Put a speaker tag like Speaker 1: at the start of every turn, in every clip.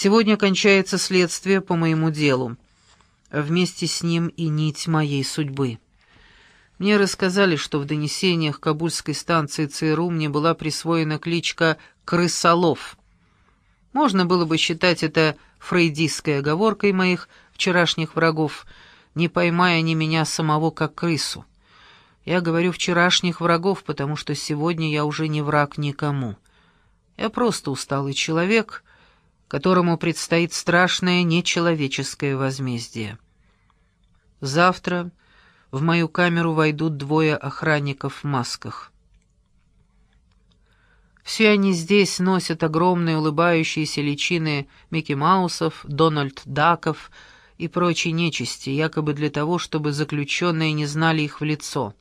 Speaker 1: Сегодня кончается следствие по моему делу. Вместе с ним и нить моей судьбы. Мне рассказали, что в донесениях Кабульской станции ЦРУ мне была присвоена кличка «Крысолов». Можно было бы считать это фрейдистской оговоркой моих вчерашних врагов, не поймая они меня самого как крысу. Я говорю «вчерашних врагов», потому что сегодня я уже не враг никому. Я просто усталый человек, которому предстоит страшное нечеловеческое возмездие. Завтра в мою камеру войдут двое охранников в масках. Все они здесь носят огромные улыбающиеся личины Микки Маусов, Дональд Даков и прочей нечисти, якобы для того, чтобы заключенные не знали их в лицо.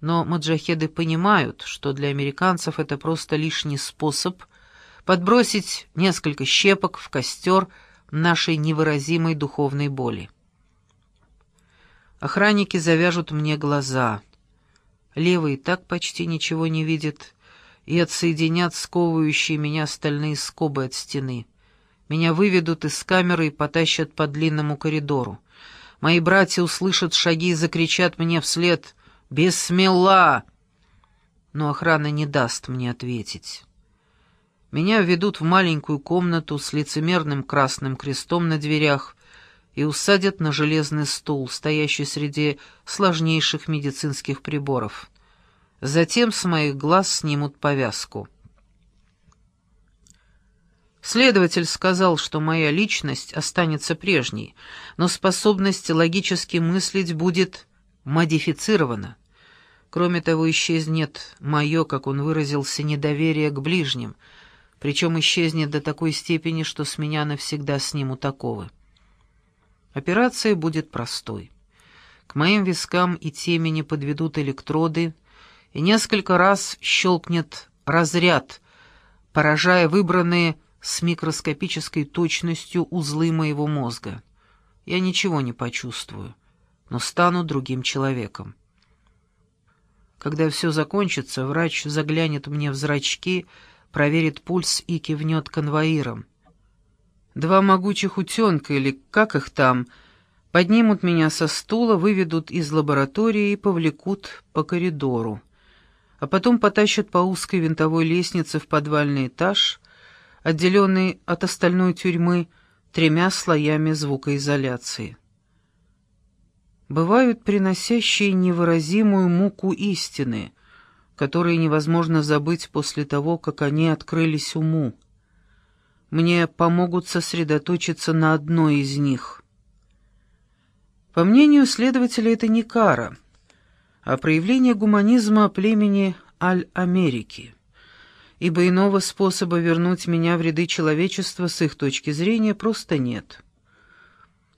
Speaker 1: Но маджахеды понимают, что для американцев это просто лишний способ подбросить несколько щепок в костер нашей невыразимой духовной боли. Охранники завяжут мне глаза. Левый так почти ничего не видит и отсоединят сковывающие меня стальные скобы от стены. Меня выведут из камеры и потащат по длинному коридору. Мои братья услышат шаги и закричат мне вслед «Бессмелла!» Но охрана не даст мне ответить. Меня введут в маленькую комнату с лицемерным красным крестом на дверях и усадят на железный стул, стоящий среди сложнейших медицинских приборов. Затем с моих глаз снимут повязку. Следователь сказал, что моя личность останется прежней, но способность логически мыслить будет модифицирована. Кроме того, исчезнет мое, как он выразился, недоверие к ближним, причем исчезнет до такой степени, что с меня навсегда снимут оковы. Операция будет простой. К моим вискам и темени подведут электроды, и несколько раз щелкнет разряд, поражая выбранные с микроскопической точностью узлы моего мозга. Я ничего не почувствую, но стану другим человеком. Когда все закончится, врач заглянет мне в зрачки, проверит пульс и кивнет конвоиром. Два могучих утенка, или как их там, поднимут меня со стула, выведут из лаборатории и повлекут по коридору. А потом потащат по узкой винтовой лестнице в подвальный этаж, отделенный от остальной тюрьмы тремя слоями звукоизоляции. Бывают приносящие невыразимую муку истины, которые невозможно забыть после того, как они открылись уму мне помогут сосредоточиться на одной из них. По мнению следователя, это не кара, а проявление гуманизма племени Аль-Америки, ибо иного способа вернуть меня в ряды человечества с их точки зрения просто нет.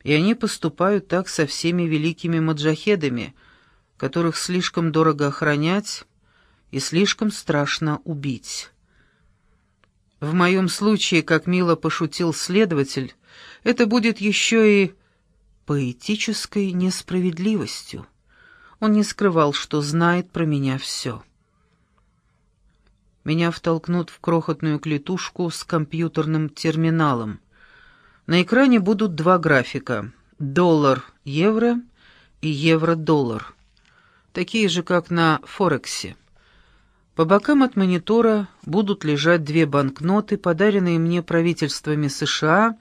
Speaker 1: И они поступают так со всеми великими маджахедами, которых слишком дорого охранять и слишком страшно убить. В моем случае, как мило пошутил следователь, это будет еще и поэтической несправедливостью. Он не скрывал, что знает про меня все. Меня втолкнут в крохотную клетушку с компьютерным терминалом. На экране будут два графика — доллар-евро и евро-доллар, такие же, как на Форексе. По бокам от монитора будут лежать две банкноты, подаренные мне правительствами США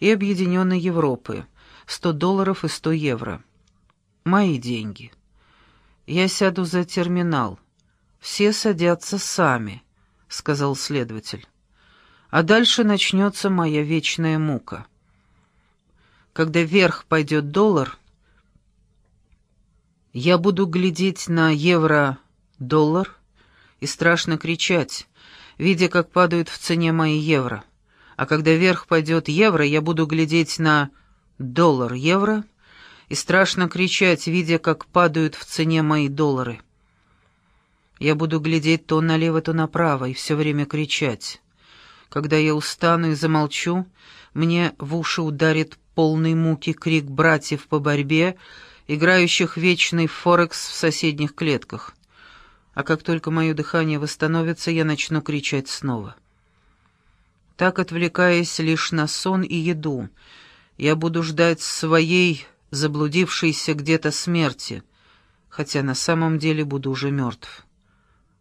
Speaker 1: и Объединенной Европы, 100 долларов и 100 евро. Мои деньги. Я сяду за терминал. Все садятся сами, — сказал следователь. А дальше начнется моя вечная мука. Когда вверх пойдет доллар, я буду глядеть на евро-доллар — и страшно кричать, видя, как падают в цене мои евро. А когда вверх пойдет евро, я буду глядеть на доллар-евро и страшно кричать, видя, как падают в цене мои доллары. Я буду глядеть то налево, то направо и все время кричать. Когда я устану и замолчу, мне в уши ударит полный муки крик братьев по борьбе, играющих вечный форекс в соседних клетках а как только мое дыхание восстановится, я начну кричать снова. Так, отвлекаясь лишь на сон и еду, я буду ждать своей заблудившейся где-то смерти, хотя на самом деле буду уже мертв.